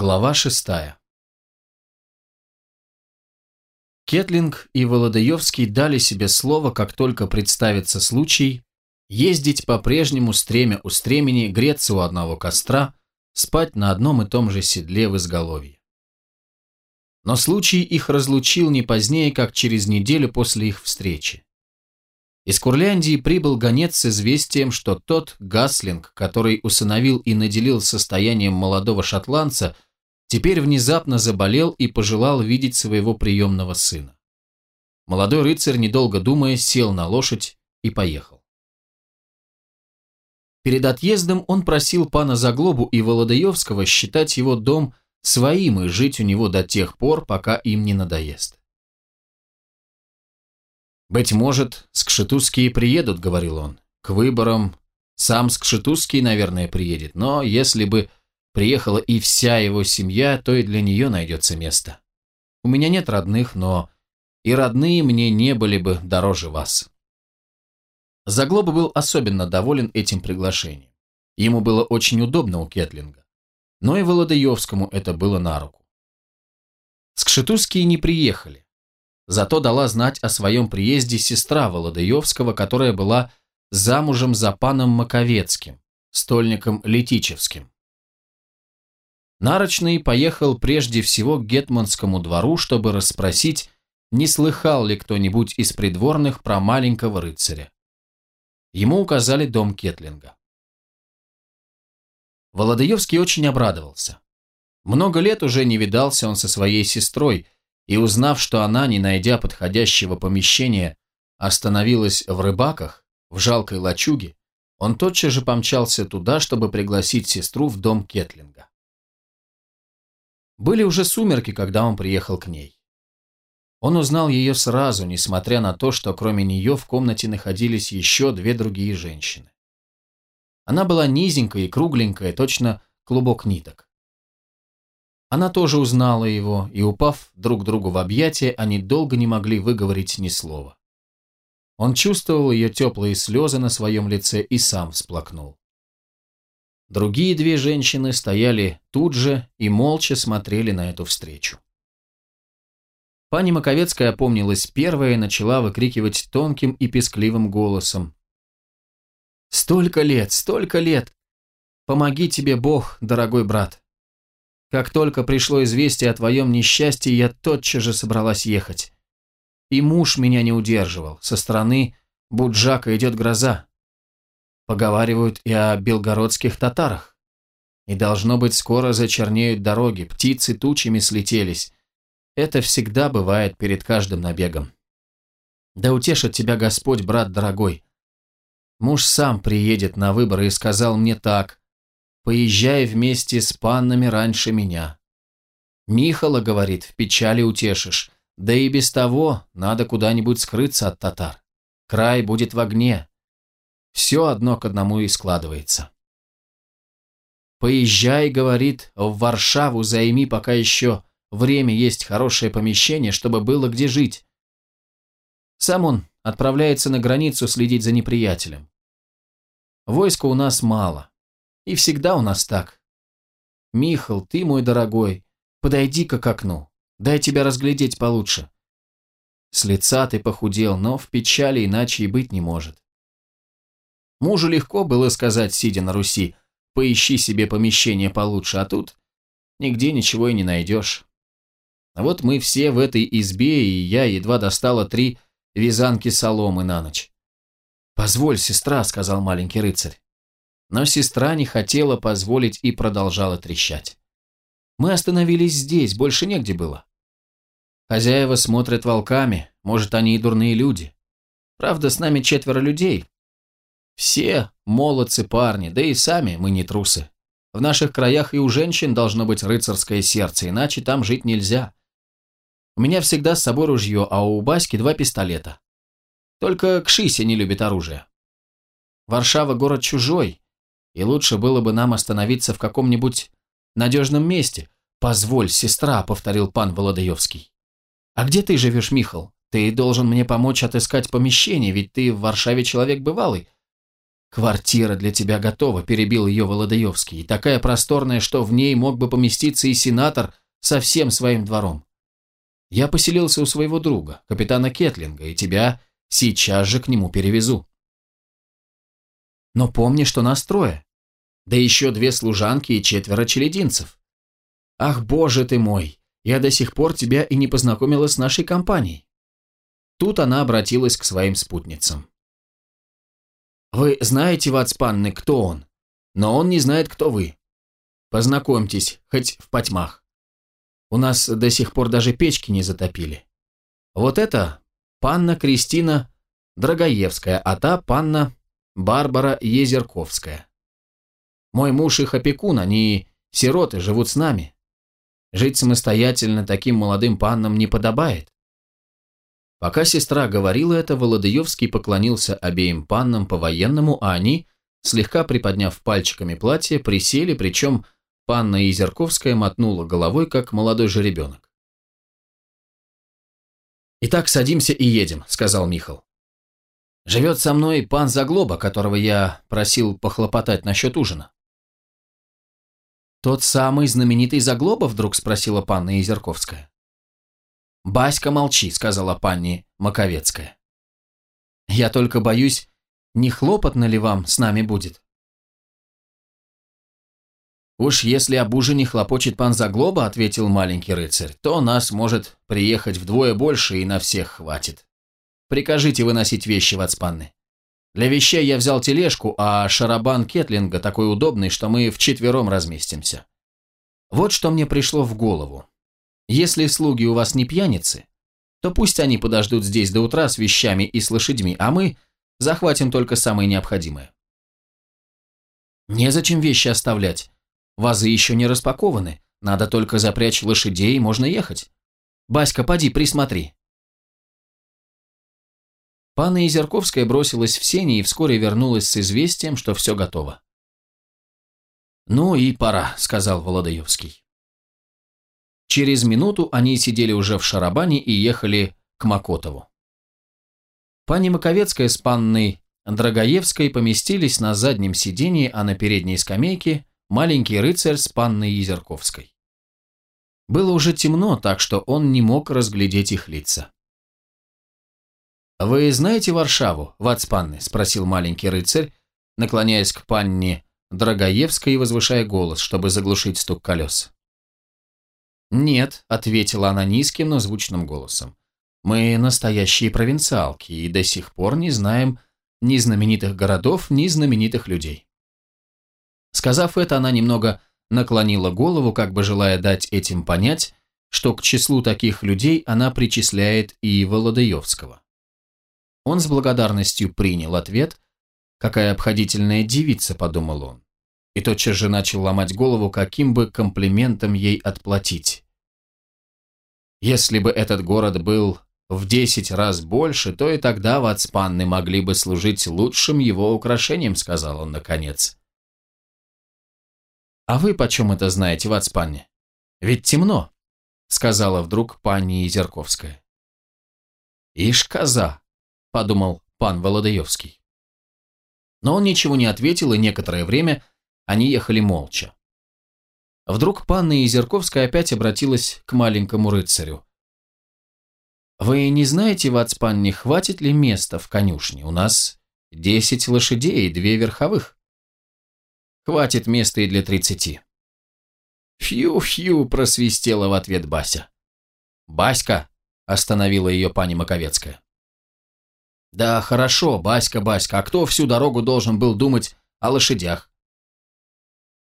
Глава шестая Кетлинг и Володаевский дали себе слово, как только представится случай, ездить по-прежнему стремя у стремени, греться у одного костра, спать на одном и том же седле в изголовье. Но случай их разлучил не позднее, как через неделю после их встречи. Из Курляндии прибыл гонец с известием, что тот Гаслинг, который усыновил и наделил состоянием молодого шотландца, теперь внезапно заболел и пожелал видеть своего приемного сына. Молодой рыцарь, недолго думая, сел на лошадь и поехал. Перед отъездом он просил пана Заглобу и Володаевского считать его дом своим и жить у него до тех пор, пока им не надоест. «Быть может, скшетузские приедут», — говорил он. «К выборам сам скшетузский, наверное, приедет, но если бы приехала и вся его семья, то и для нее найдется место. У меня нет родных, но и родные мне не были бы дороже вас. Заглоба был особенно доволен этим приглашением. Ему было очень удобно у Кетлинга. Но и Володаевскому это было на руку. Скшетузские не приехали. Зато дала знать о своем приезде сестра Володаевского, которая была замужем за паном Маковецким, стольником Летичевским. Нарочный поехал прежде всего к Гетманскому двору, чтобы расспросить, не слыхал ли кто-нибудь из придворных про маленького рыцаря. Ему указали дом Кетлинга. Володаевский очень обрадовался. Много лет уже не видался он со своей сестрой, и узнав, что она, не найдя подходящего помещения, остановилась в рыбаках, в жалкой лачуге, он тотчас же помчался туда, чтобы пригласить сестру в дом Кетлинга. Были уже сумерки, когда он приехал к ней. Он узнал ее сразу, несмотря на то, что кроме нее в комнате находились еще две другие женщины. Она была низенькая и кругленькая, точно клубок ниток. Она тоже узнала его, и, упав друг другу в объятия, они долго не могли выговорить ни слова. Он чувствовал ее теплые слезы на своем лице и сам всплакнул. Другие две женщины стояли тут же и молча смотрели на эту встречу. Пани Маковецкая опомнилась первая и начала выкрикивать тонким и пескливым голосом. «Столько лет, столько лет! Помоги тебе Бог, дорогой брат! Как только пришло известие о твоем несчастье, я тотчас же собралась ехать. И муж меня не удерживал, со стороны Буджака идет гроза. Поговаривают и о белгородских татарах. И должно быть, скоро зачернеют дороги, птицы тучами слетелись. Это всегда бывает перед каждым набегом. Да утешит тебя Господь, брат дорогой. Муж сам приедет на выборы и сказал мне так. Поезжай вместе с паннами раньше меня. Михала, говорит, в печали утешишь. Да и без того надо куда-нибудь скрыться от татар. Край будет в огне, все одно к одному и складывается. «Поезжай, — говорит, — в Варшаву займи, пока еще время есть хорошее помещение, чтобы было где жить». Сам он отправляется на границу следить за неприятелем. Войска у нас мало. И всегда у нас так. Михал, ты, мой дорогой, подойди-ка к окну. Дай тебя разглядеть получше. С лица ты похудел, но в печали иначе и быть не может. Мужу легко было сказать, сидя на Руси, поищи себе помещение получше, а тут нигде ничего и не найдешь. А вот мы все в этой избе, и я едва достала три вязанки соломы на ночь. «Позволь, сестра», — сказал маленький рыцарь. Но сестра не хотела позволить и продолжала трещать. Мы остановились здесь, больше негде было. Хозяева смотрят волками, может, они и дурные люди. Правда, с нами четверо людей, все молодцы парни, да и сами мы не трусы. В наших краях и у женщин должно быть рыцарское сердце, иначе там жить нельзя. У меня всегда с собой ружье, а у Баськи два пистолета. Только Кшися не любит оружие. Варшава город чужой, и лучше было бы нам остановиться в каком-нибудь надежном месте. Позволь, сестра, повторил пан Володаевский. А где ты живешь, Михал? Ты должен мне помочь отыскать помещение, ведь ты в Варшаве человек бывалый. «Квартира для тебя готова», – перебил ее Володаевский, – «и такая просторная, что в ней мог бы поместиться и сенатор со всем своим двором. Я поселился у своего друга, капитана Кетлинга, и тебя сейчас же к нему перевезу». «Но помни, что нас трое, да еще две служанки и четверо челединцев. Ах, боже ты мой, я до сих пор тебя и не познакомила с нашей компанией». Тут она обратилась к своим спутницам. Вы знаете, Вацпанны, кто он, но он не знает, кто вы. Познакомьтесь, хоть в потьмах. У нас до сих пор даже печки не затопили. Вот это панна Кристина Драгоевская, а та панна Барбара Езерковская. Мой муж их опекун, они сироты, живут с нами. Жить самостоятельно таким молодым паннам не подобает. Пока сестра говорила это, Володыевский поклонился обеим паннам по-военному, а они, слегка приподняв пальчиками платье, присели, причем панна Изерковская мотнула головой, как молодой жеребенок. «Итак, садимся и едем», — сказал Михал. «Живет со мной пан Заглоба, которого я просил похлопотать насчет ужина». «Тот самый знаменитый Заглоба?» — вдруг спросила панна Изерковская. «Баська, молчи», — сказала панни Маковецкая. «Я только боюсь, не хлопотно ли вам с нами будет?» «Уж если об ужине хлопочет пан Заглоба», — ответил маленький рыцарь, «то нас может приехать вдвое больше и на всех хватит. Прикажите выносить вещи в отспанны. Для вещей я взял тележку, а шарабан Кетлинга такой удобный, что мы вчетвером разместимся. Вот что мне пришло в голову. Если слуги у вас не пьяницы, то пусть они подождут здесь до утра с вещами и с лошадьми, а мы захватим только самое необходимое. Незачем вещи оставлять. Вазы еще не распакованы. Надо только запрячь лошадей, и можно ехать. Баська, поди, присмотри. Панна Изерковская бросилась в сени и вскоре вернулась с известием, что все готово. «Ну и пора», — сказал Володаевский. Через минуту они сидели уже в шарабане и ехали к Макотову. Пани Маковецкая с панной Драгоевской поместились на заднем сидении, а на передней скамейке маленький рыцарь с панной Езерковской. Было уже темно, так что он не мог разглядеть их лица. «Вы знаете Варшаву, Вацпанны?» – спросил маленький рыцарь, наклоняясь к панне Драгоевской и возвышая голос, чтобы заглушить стук колес. «Нет», — ответила она низким, но звучным голосом. «Мы настоящие провинциалки и до сих пор не знаем ни знаменитых городов, ни знаменитых людей». Сказав это, она немного наклонила голову, как бы желая дать этим понять, что к числу таких людей она причисляет и Володаевского. Он с благодарностью принял ответ. «Какая обходительная девица», — подумал он и тотчас же начал ломать голову, каким бы комплиментом ей отплатить. Если бы этот город был в десять раз больше, то и тогда вацпанны могли бы служить лучшим его украшением, сказал он наконец. А вы почем это знаете, вацпанне? Ведь темно, сказала вдруг пани Изерковская. Ишь, коза, подумал пан Володаевский. Но он ничего не ответил, и некоторое время они ехали молча. Вдруг панна Изерковская опять обратилась к маленькому рыцарю. «Вы не знаете, Вацпан, не хватит ли места в конюшне? У нас десять лошадей и две верховых». «Хватит места и для тридцати». «Фью-фью!» – просвистела в ответ Бася. «Баська!» – остановила ее пани Маковецкая. «Да хорошо, Баська, Баська, а кто всю дорогу должен был думать о лошадях?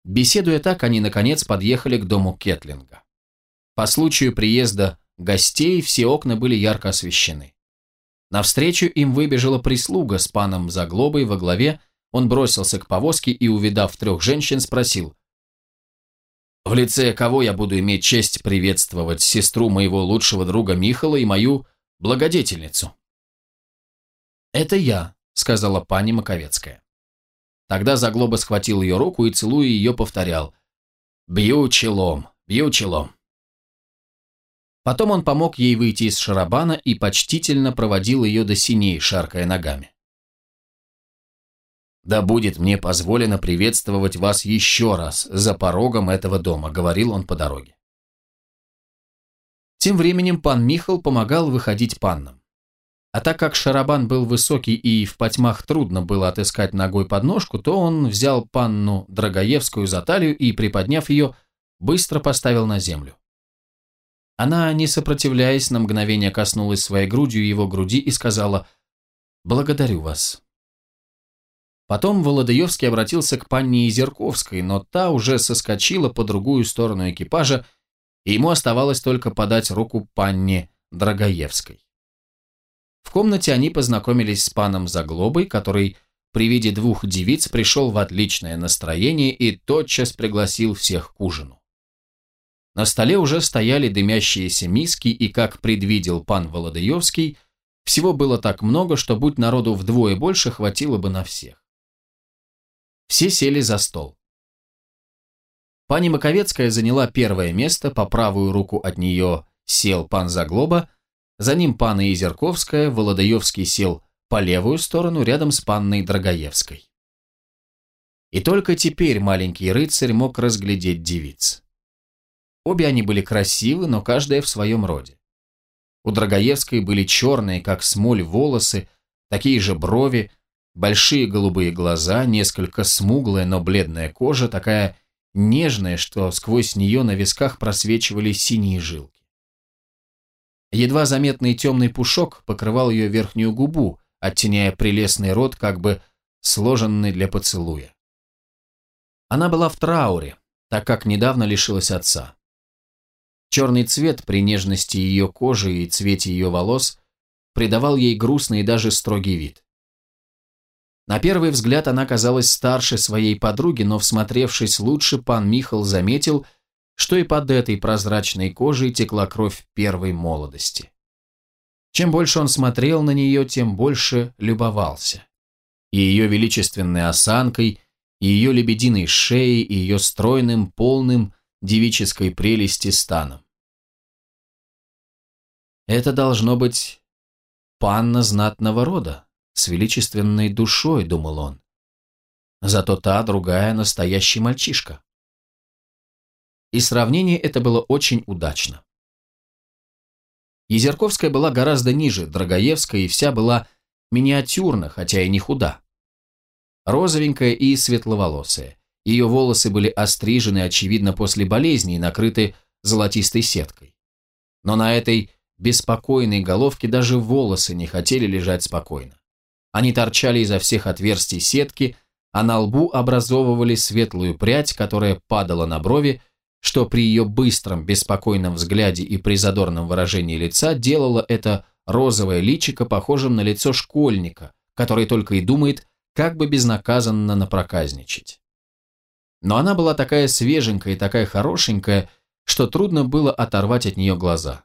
Беседуя так, они, наконец, подъехали к дому Кетлинга. По случаю приезда гостей все окна были ярко освещены. Навстречу им выбежала прислуга с паном Заглобой во главе, он бросился к повозке и, увидав трех женщин, спросил, «В лице кого я буду иметь честь приветствовать сестру моего лучшего друга Михала и мою благодетельницу?» «Это я», — сказала пани Маковецкая. Тогда Заглоба схватил ее руку и, целуя ее, повторял «Бью челом, бью челом». Потом он помог ей выйти из шарабана и почтительно проводил ее до синей, шаркая ногами. «Да будет мне позволено приветствовать вас еще раз за порогом этого дома», — говорил он по дороге. Тем временем пан Михал помогал выходить паннам. А так как Шарабан был высокий и в потьмах трудно было отыскать ногой подножку, то он взял панну Драгоевскую за талию и, приподняв ее, быстро поставил на землю. Она, не сопротивляясь, на мгновение коснулась своей грудью его груди и сказала «Благодарю вас». Потом Володаевский обратился к панне Изерковской, но та уже соскочила по другую сторону экипажа, и ему оставалось только подать руку панне Драгоевской. В комнате они познакомились с паном Заглобой, который при виде двух девиц пришел в отличное настроение и тотчас пригласил всех к ужину. На столе уже стояли дымящиеся миски, и, как предвидел пан Володаевский, всего было так много, что будь народу вдвое больше, хватило бы на всех. Все сели за стол. Пани Маковецкая заняла первое место, по правую руку от нее сел пан Заглоба, за ним пана Изерковская, Володаевский сел по левую сторону, рядом с панной Драгоевской. И только теперь маленький рыцарь мог разглядеть девиц. Обе они были красивы, но каждая в своем роде. У Драгоевской были черные, как смоль, волосы, такие же брови, Большие голубые глаза, несколько смуглая, но бледная кожа, такая нежная, что сквозь нее на висках просвечивали синие жилки. Едва заметный темный пушок покрывал ее верхнюю губу, оттеняя прелестный рот, как бы сложенный для поцелуя. Она была в трауре, так как недавно лишилась отца. Черный цвет при нежности ее кожи и цвете ее волос придавал ей грустный и даже строгий вид. На первый взгляд она казалась старше своей подруги, но, всмотревшись лучше, пан Михал заметил, что и под этой прозрачной кожей текла кровь первой молодости. Чем больше он смотрел на нее, тем больше любовался. И ее величественной осанкой, и ее лебединой шеей, и ее стройным, полным девической прелести станом. Это должно быть панна знатного рода, с величественной душой, думал он. Зато та, другая, настоящий мальчишка. И сравнение это было очень удачно. Езерковская была гораздо ниже Драгоевской и вся была миниатюрна, хотя и не худа. Розовенькая и светловолосая. Ее волосы были острижены, очевидно, после болезни и накрыты золотистой сеткой. Но на этой беспокойной головке даже волосы не хотели лежать спокойно. Они торчали изо всех отверстий сетки, а на лбу образовывали светлую прядь, которая падала на брови, что при ее быстром, беспокойном взгляде и при задорном выражении лица делало это розовое личико похожим на лицо школьника, который только и думает, как бы безнаказанно напроказничать. Но она была такая свеженькая и такая хорошенькая, что трудно было оторвать от нее глаза.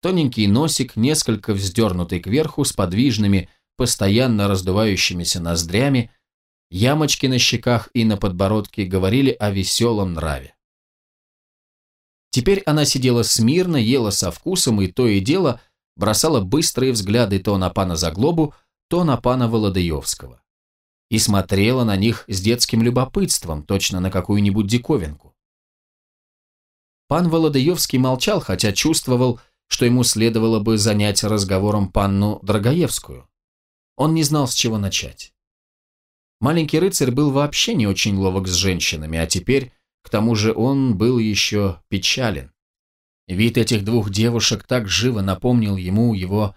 Тоненький носик, несколько вздернутый кверху, с подвижными, постоянно раздувающимися ноздрями, ямочки на щеках и на подбородке говорили о веселом нраве. Теперь она сидела смирно, ела со вкусом и то и дело бросала быстрые взгляды то на пана Заглобу, то на пана Володаевского. И смотрела на них с детским любопытством, точно на какую-нибудь диковинку. Пан Володаевский молчал, хотя чувствовал, что ему следовало бы занять разговором панну Драгоевскую. Он не знал, с чего начать. Маленький рыцарь был вообще не очень ловок с женщинами, а теперь, к тому же, он был еще печален. Вид этих двух девушек так живо напомнил ему его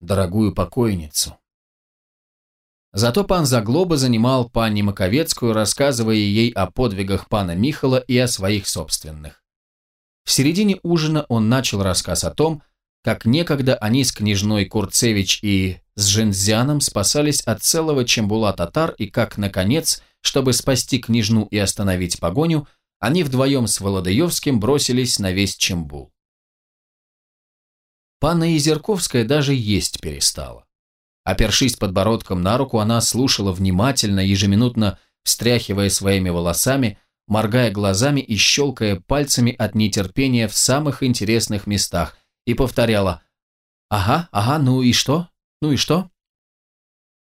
дорогую покойницу. Зато пан Заглоба занимал пани Маковецкую, рассказывая ей о подвигах пана Михала и о своих собственных. В середине ужина он начал рассказ о том, как некогда они с княжной Курцевич и с Жензяном спасались от целого чембула татар и как, наконец, чтобы спасти княжну и остановить погоню, они вдвоем с Володаевским бросились на весь чембул. Панна Изерковская даже есть перестала. Опершись подбородком на руку, она слушала внимательно, ежеминутно встряхивая своими волосами, моргая глазами и щелкая пальцами от нетерпения в самых интересных местах, и повторяла «Ага, ага, ну и что? Ну и что?»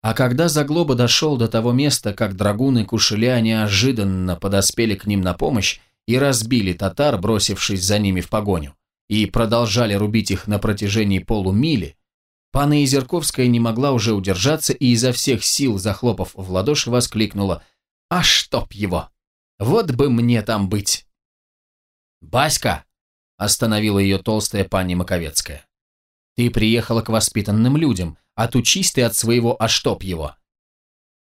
А когда Заглоба дошел до того места, как драгуны Кушеля неожиданно подоспели к ним на помощь и разбили татар, бросившись за ними в погоню, и продолжали рубить их на протяжении полумили, пана Изерковская не могла уже удержаться и изо всех сил, захлопав в ладоши, воскликнула «А чтоб его! Вот бы мне там быть!» «Баська!» – остановила ее толстая пани Маковецкая. «Ты приехала к воспитанным людям, отучись ты от своего «а чтоб его».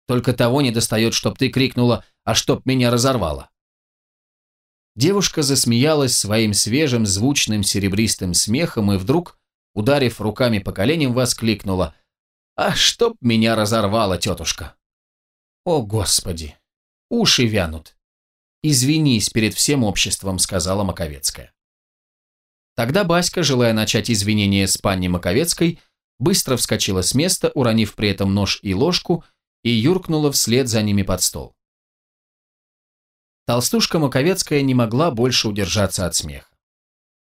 Только того не достает, чтоб ты крикнула «а чтоб меня разорвало». Девушка засмеялась своим свежим, звучным, серебристым смехом и вдруг, ударив руками по коленям, воскликнула «А чтоб меня разорвало, тетушка!» «О, Господи! Уши вянут!» «Извинись перед всем обществом», — сказала Маковецкая. Тогда Баська, желая начать извинения с панни Маковецкой, быстро вскочила с места, уронив при этом нож и ложку, и юркнула вслед за ними под стол. Толстушка Маковецкая не могла больше удержаться от смеха.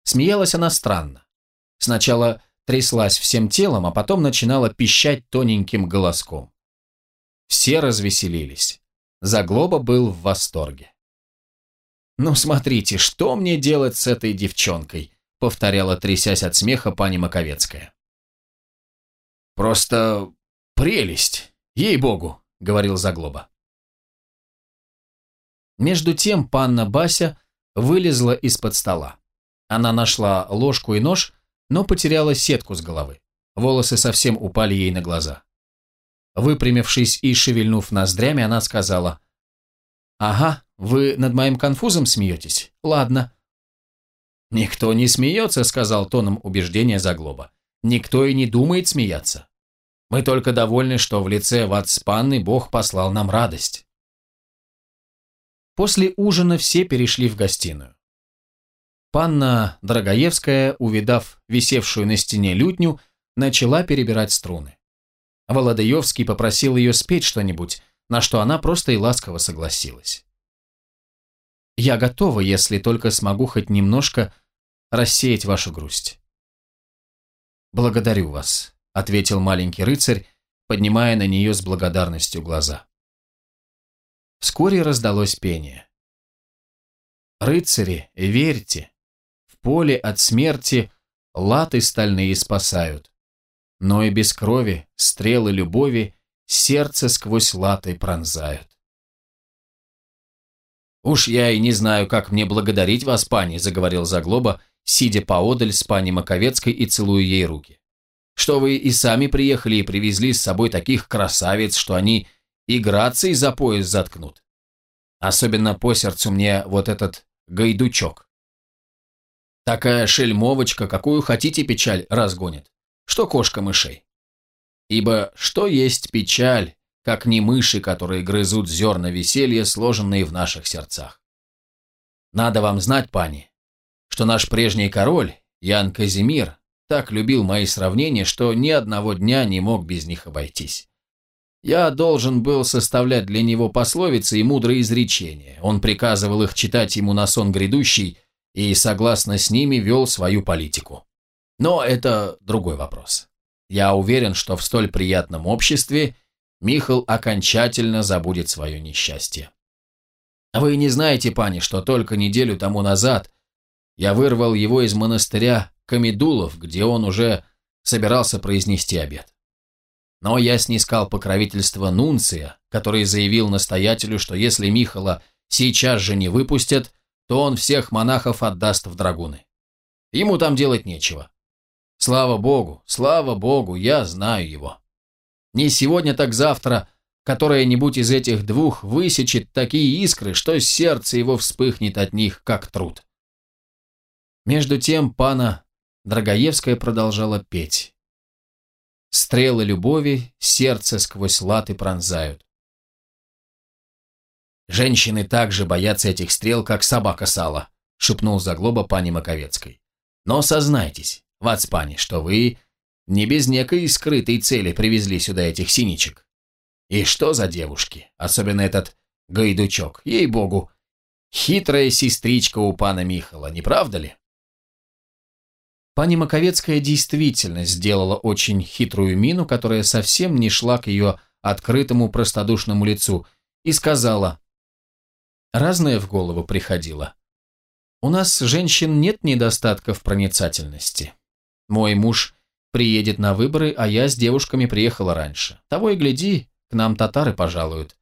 Смеялась она странно. Сначала тряслась всем телом, а потом начинала пищать тоненьким голоском. Все развеселились. Заглоба был в восторге. «Ну смотрите, что мне делать с этой девчонкой?» Повторяла, трясясь от смеха пани Маковецкая. «Просто прелесть, ей-богу», — говорил Заглоба. Между тем панна Бася вылезла из-под стола. Она нашла ложку и нож, но потеряла сетку с головы. Волосы совсем упали ей на глаза. Выпрямившись и шевельнув ноздрями, она сказала, «Ага, вы над моим конфузом смеетесь? Ладно». «Никто не смеется», — сказал тоном убеждения Заглоба. «Никто и не думает смеяться. Мы только довольны, что в лице Ватспанны Бог послал нам радость». После ужина все перешли в гостиную. Панна Драгоевская, увидав висевшую на стене лютню, начала перебирать струны. Володаевский попросил ее спеть что-нибудь, на что она просто и ласково согласилась. «Я готова, если только смогу хоть немножко рассеять вашу грусть». «Благодарю вас», — ответил маленький рыцарь, поднимая на нее с благодарностью глаза. Вскоре раздалось пение. «Рыцари, верьте, в поле от смерти латы стальные спасают, но и без крови стрелы любови сердце сквозь латы пронзают». «Уж я и не знаю, как мне благодарить вас, пани», — заговорил Заглоба, сидя поодаль с пани Маковецкой и целуя ей руки. «Что вы и сами приехали и привезли с собой таких красавиц, что они и грацией за пояс заткнут. Особенно по сердцу мне вот этот гайдучок. Такая шельмовочка, какую хотите печаль, разгонит, что кошка мышей. Ибо что есть печаль, как не мыши, которые грызут зерна веселья, сложенные в наших сердцах? Надо вам знать, пани, что наш прежний король, Ян Казимир, так любил мои сравнения, что ни одного дня не мог без них обойтись. Я должен был составлять для него пословицы и мудрые изречения. Он приказывал их читать ему на сон грядущий и, согласно с ними, вел свою политику. Но это другой вопрос. Я уверен, что в столь приятном обществе Михал окончательно забудет свое несчастье. Вы не знаете, пани, что только неделю тому назад я вырвал его из монастыря Камедулов, где он уже собирался произнести обед. Но я снискал покровительство Нунция, который заявил настоятелю, что если Михала сейчас же не выпустят, то он всех монахов отдаст в драгуны. Ему там делать нечего. Слава богу, слава богу, я знаю его. Не сегодня, так завтра которая-нибудь из этих двух высечет такие искры, что сердце его вспыхнет от них, как труд. Между тем пана Драгоевская продолжала петь. Стрелы любови сердце сквозь латы пронзают. «Женщины также боятся этих стрел, как собака сала», — шепнул Заглоба пани Маковецкой. «Но сознайтесь, Вацпани, что вы не без некой скрытой цели привезли сюда этих синичек. И что за девушки, особенно этот гайдучок, ей-богу, хитрая сестричка у пана Михала, не правда ли?» Пани Маковецкая действительно сделала очень хитрую мину, которая совсем не шла к ее открытому простодушному лицу и сказала, «Разное в голову приходило. У нас, женщин, нет недостатка в проницательности. Мой муж приедет на выборы, а я с девушками приехала раньше. Того и гляди, к нам татары пожалуют.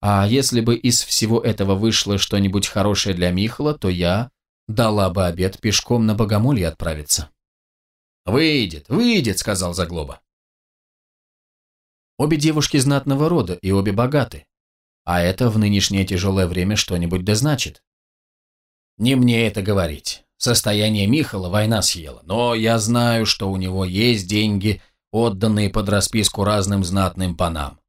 А если бы из всего этого вышло что-нибудь хорошее для Михала, то я дала бы обед пешком на богомолье отправиться. «Выйдет, выйдет», — сказал Заглоба. Обе девушки знатного рода и обе богаты. А это в нынешнее тяжелое время что-нибудь да значит. Не мне это говорить. Состояние Михала война съела, но я знаю, что у него есть деньги, отданные под расписку разным знатным панам.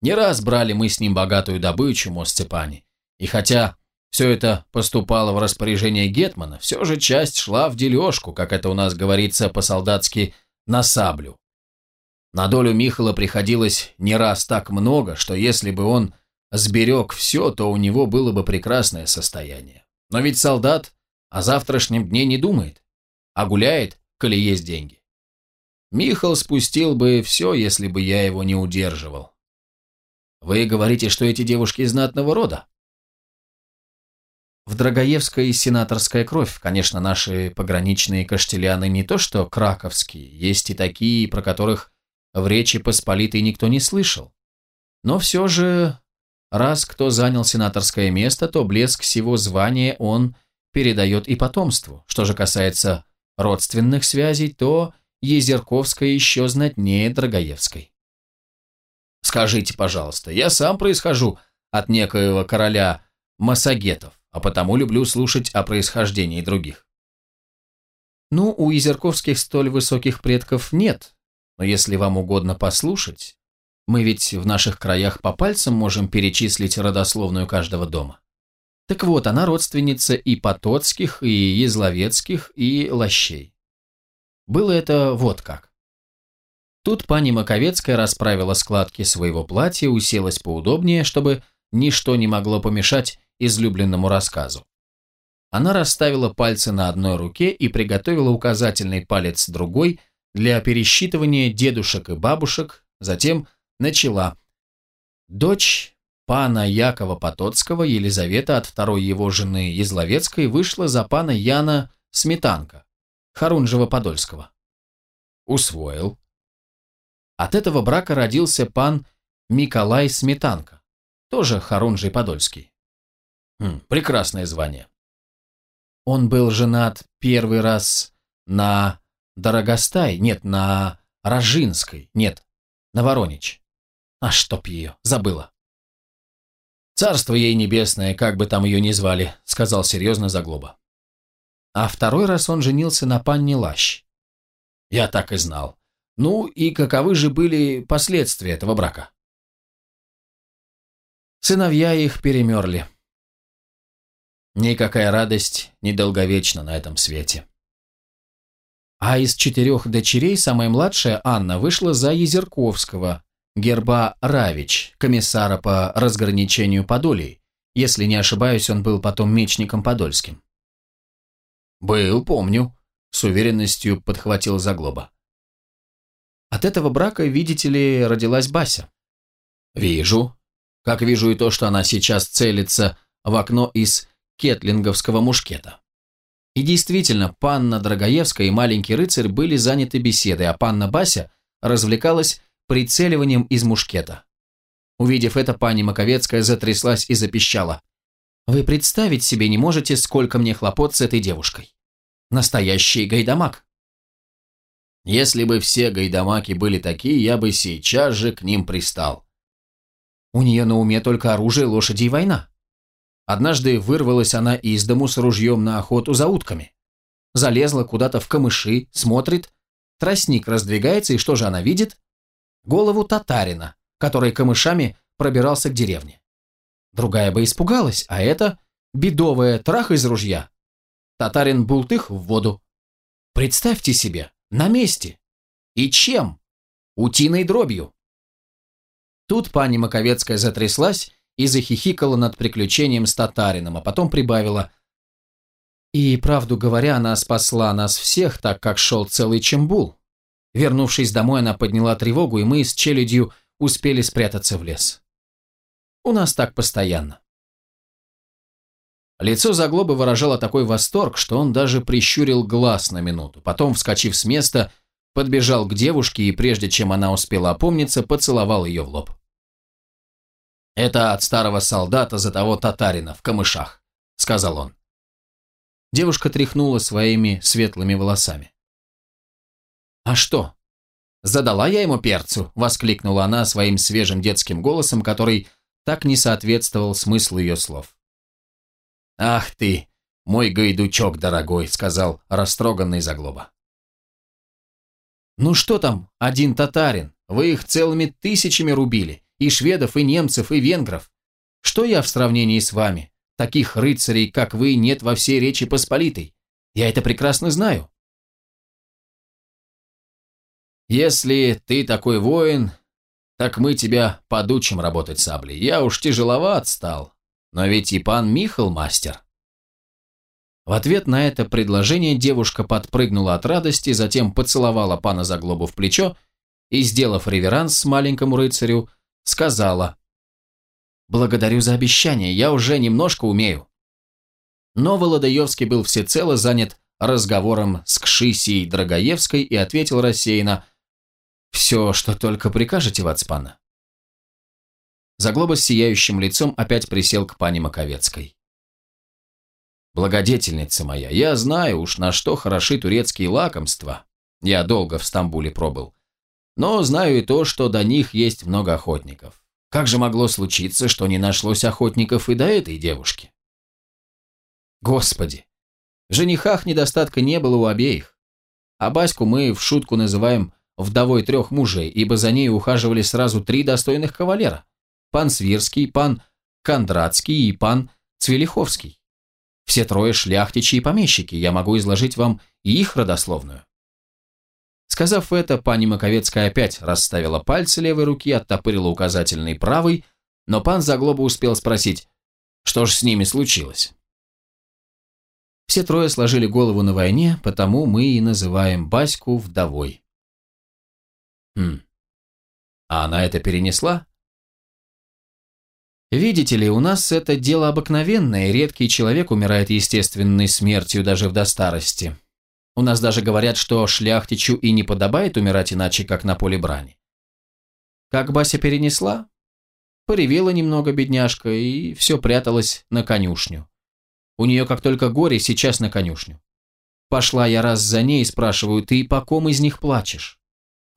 Не раз брали мы с ним богатую добычу, Мосцепани, и хотя все это поступало в распоряжение Гетмана, все же часть шла в дележку, как это у нас говорится по-солдатски, на саблю. На долю Михала приходилось не раз так много, что если бы он сберег все, то у него было бы прекрасное состояние. Но ведь солдат о завтрашнем дне не думает, а гуляет, коли есть деньги. Михал спустил бы все, если бы я его не удерживал. Вы говорите, что эти девушки из знатного рода? В Драгоевской сенаторская кровь, конечно, наши пограничные каштеляны не то что краковские, есть и такие, про которых в Речи Посполитой никто не слышал. Но все же, раз кто занял сенаторское место, то блеск всего звания он передает и потомству. Что же касается родственных связей, то Езерковская еще знатнее Драгоевской. Скажите, пожалуйста, я сам происхожу от некоего короля Масагетов, а потому люблю слушать о происхождении других. Ну, у Изерковских столь высоких предков нет, но если вам угодно послушать, мы ведь в наших краях по пальцам можем перечислить родословную каждого дома. Так вот, она родственница и Потоцких, и Езловецких, и Лощей. Было это вот как. Тут пани Маковецкая расправила складки своего платья, уселась поудобнее, чтобы ничто не могло помешать излюбленному рассказу. Она расставила пальцы на одной руке и приготовила указательный палец другой для пересчитывания дедушек и бабушек, затем начала. Дочь пана Якова Потоцкого, Елизавета от второй его жены Езловецкой, вышла за пана Яна Сметанка, Харунжева-Подольского. Усвоил. От этого брака родился пан Миколай Сметанка, тоже Харунжий Подольский. Хм, прекрасное звание. Он был женат первый раз на Дорогостай, нет, на Рожинской, нет, на Воронич. А чтоб ее, забыла. «Царство ей небесное, как бы там ее ни звали», — сказал серьезно Заглоба. А второй раз он женился на панне Лащ. «Я так и знал. Ну и каковы же были последствия этого брака? Сыновья их перемерли. Никакая радость недолговечна на этом свете. А из четырех дочерей самая младшая, Анна, вышла за Езерковского, герба Равич, комиссара по разграничению Подолий. Если не ошибаюсь, он был потом мечником подольским. «Был, помню», — с уверенностью подхватил Заглоба. От этого брака, видите ли, родилась Бася. Вижу. Как вижу и то, что она сейчас целится в окно из кетлинговского мушкета. И действительно, панна Драгоевская и маленький рыцарь были заняты беседой, а панна Бася развлекалась прицеливанием из мушкета. Увидев это, пани Маковецкая затряслась и запищала. «Вы представить себе не можете, сколько мне хлопот с этой девушкой. Настоящий гайдамак. Если бы все гайдамаки были такие, я бы сейчас же к ним пристал. У нее на уме только оружие, лошади и война. Однажды вырвалась она из дому с ружьем на охоту за утками. Залезла куда-то в камыши, смотрит, тростник раздвигается, и что же она видит? Голову татарина, который камышами пробирался к деревне. Другая бы испугалась, а это бедовая трах из ружья. Татарин бултых в воду. Представьте себе, на месте. И чем? Утиной дробью. Тут пани Маковецкая затряслась и захихикала над приключением с татарином, а потом прибавила. И, правду говоря, она спасла нас всех, так как шел целый чембул. Вернувшись домой, она подняла тревогу, и мы с челядью успели спрятаться в лес. У нас так постоянно. Лицо Заглобы выражало такой восторг, что он даже прищурил глаз на минуту. Потом, вскочив с места, подбежал к девушке и, прежде чем она успела опомниться, поцеловал ее в лоб. «Это от старого солдата за того татарина в камышах», — сказал он. Девушка тряхнула своими светлыми волосами. «А что? Задала я ему перцу?» — воскликнула она своим свежим детским голосом, который так не соответствовал смыслу ее слов. «Ах ты, мой гайдучок дорогой», — сказал растроганный Заглоба. «Ну что там, один татарин? Вы их целыми тысячами рубили. И шведов, и немцев, и венгров. Что я в сравнении с вами? Таких рыцарей, как вы, нет во всей Речи Посполитой. Я это прекрасно знаю». «Если ты такой воин, так мы тебя подучим работать саблей. Я уж тяжеловат стал, но ведь и пан Михал мастер. В ответ на это предложение девушка подпрыгнула от радости, затем поцеловала пана Заглобу в плечо и, сделав реверанс маленькому рыцарю, сказала «Благодарю за обещание, я уже немножко умею». Но Володаевский был всецело занят разговором с Кшисией Драгоевской и ответил рассеянно «Все, что только прикажете, Вацпана». Заглоба с сияющим лицом опять присел к пане Маковецкой. «Благодетельница моя, я знаю уж, на что хороши турецкие лакомства. Я долго в Стамбуле пробыл. Но знаю и то, что до них есть много охотников. Как же могло случиться, что не нашлось охотников и до этой девушки?» «Господи! В женихах недостатка не было у обеих. А Баську мы в шутку называем вдовой трех мужей, ибо за ней ухаживали сразу три достойных кавалера пан Свирский, пан Кондратский и пан Цвелиховский. Все трое шляхтичи и помещики, я могу изложить вам их родословную. Сказав это, пани Маковецкая опять расставила пальцы левой руки, оттопырила указательный правый, но пан Заглоба успел спросить, что же с ними случилось. Все трое сложили голову на войне, потому мы и называем Баську вдовой. Хм. А она это перенесла? Видите ли, у нас это дело обыкновенное, редкий человек умирает естественной смертью даже в достарости. У нас даже говорят, что шляхтичу и не подобает умирать иначе, как на поле брани. Как Бася перенесла? Поревела немного бедняжка и все пряталась на конюшню. У нее как только горе, сейчас на конюшню. Пошла я раз за ней и спрашиваю, ты по ком из них плачешь?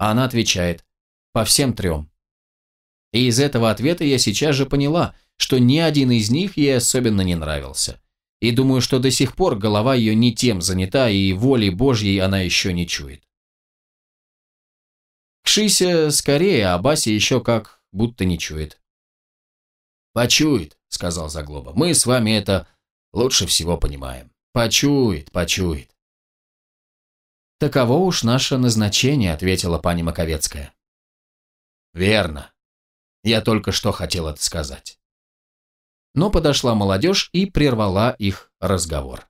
А она отвечает, по всем трем. И из этого ответа я сейчас же поняла, что ни один из них ей особенно не нравился. И думаю, что до сих пор голова ее не тем занята, и воли Божьей она еще не чует. Кшися скорее, а Бася еще как будто не чует. «Почует», — сказал Заглоба. «Мы с вами это лучше всего понимаем. Почует, почует». «Таково уж наше назначение», — ответила пани Маковецкая. «Верно. Я только что хотел это сказать. Но подошла молодежь и прервала их разговор.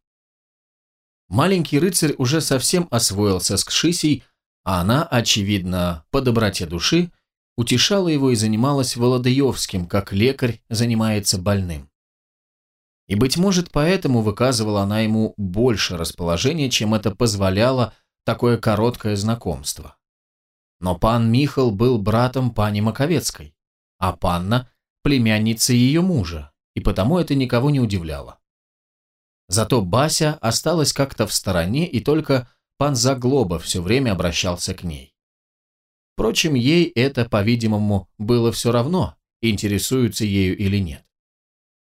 Маленький рыцарь уже совсем освоился с Кшисей, а она, очевидно, по доброте души, утешала его и занималась Володаевским, как лекарь занимается больным. И, быть может, поэтому выказывала она ему больше расположения, чем это позволяло такое короткое знакомство. Но пан Михал был братом пани Маковецкой а панна – племянница ее мужа, и потому это никого не удивляло. Зато Бася осталась как-то в стороне, и только пан Заглоба все время обращался к ней. Впрочем, ей это, по-видимому, было все равно, интересуется ею или нет.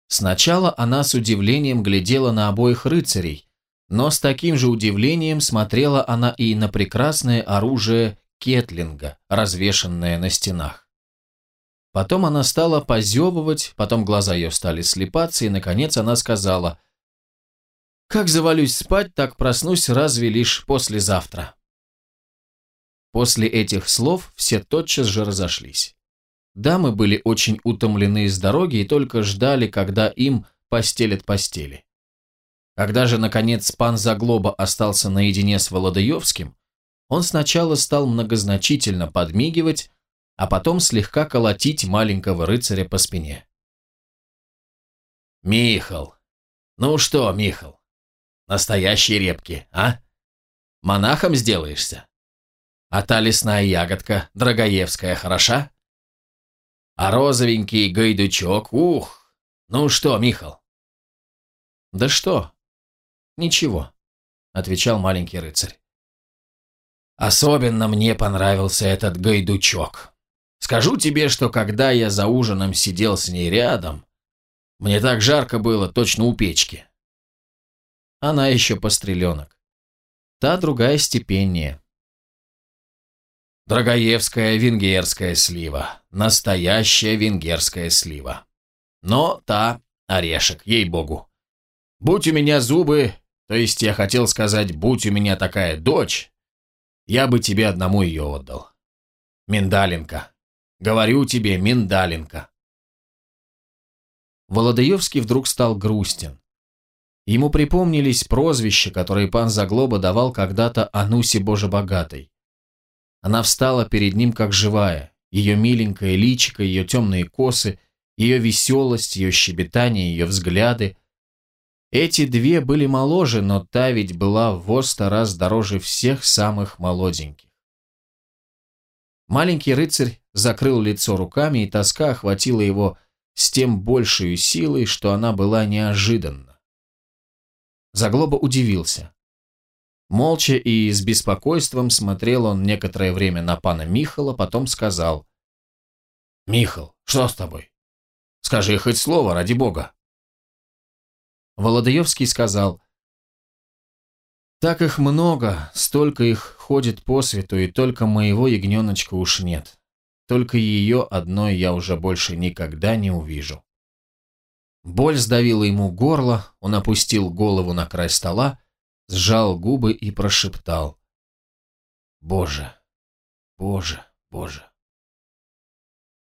Сначала она с удивлением глядела на обоих рыцарей, но с таким же удивлением смотрела она и на прекрасное оружие Кетлинга, развешанное на стенах. Потом она стала позевывать, потом глаза ее стали слепаться, и, наконец, она сказала, «Как завалюсь спать, так проснусь разве лишь послезавтра». После этих слов все тотчас же разошлись. Дамы были очень утомлены с дороги и только ждали, когда им постелят постели. Когда же, наконец, пан Заглоба остался наедине с Володаевским, он сначала стал многозначительно подмигивать, а потом слегка колотить маленького рыцаря по спине. «Михал! Ну что, Михал, настоящие репки, а? Монахом сделаешься? А та лесная ягодка, Драгоевская, хороша? А розовенький гайдучок, ух! Ну что, Михал?» «Да что? Ничего», — отвечал маленький рыцарь. «Особенно мне понравился этот гайдучок. Скажу тебе, что когда я за ужином сидел с ней рядом, мне так жарко было, точно у печки. Она еще постреленок. Та другая степеннее. Драгоевская венгерская слива. Настоящая венгерская слива. Но та орешек, ей-богу. Будь у меня зубы, то есть я хотел сказать, будь у меня такая дочь, я бы тебе одному ее отдал. Миндалинка. Говорю тебе, миндалинка. Володаевский вдруг стал грустен. Ему припомнились прозвища, которые пан Заглоба давал когда-то Анусе Божебогатой. Она встала перед ним как живая, ее миленькое личико, ее темные косы, ее веселость, ее щебетание, ее взгляды. Эти две были моложе, но та ведь была в сто раз дороже всех самых молоденьких. Маленький рыцарь закрыл лицо руками, и тоска охватила его с тем большей силой, что она была неожиданна. Заглоба удивился. Молча и с беспокойством смотрел он некоторое время на пана Михала, потом сказал. «Михал, что с тобой? Скажи хоть слово, ради бога». Володаевский сказал. Так их много, столько их ходит по свету, и только моего ягненочка уж нет. Только ее одной я уже больше никогда не увижу. Боль сдавила ему горло, он опустил голову на край стола, сжал губы и прошептал. «Боже, Боже, Боже!»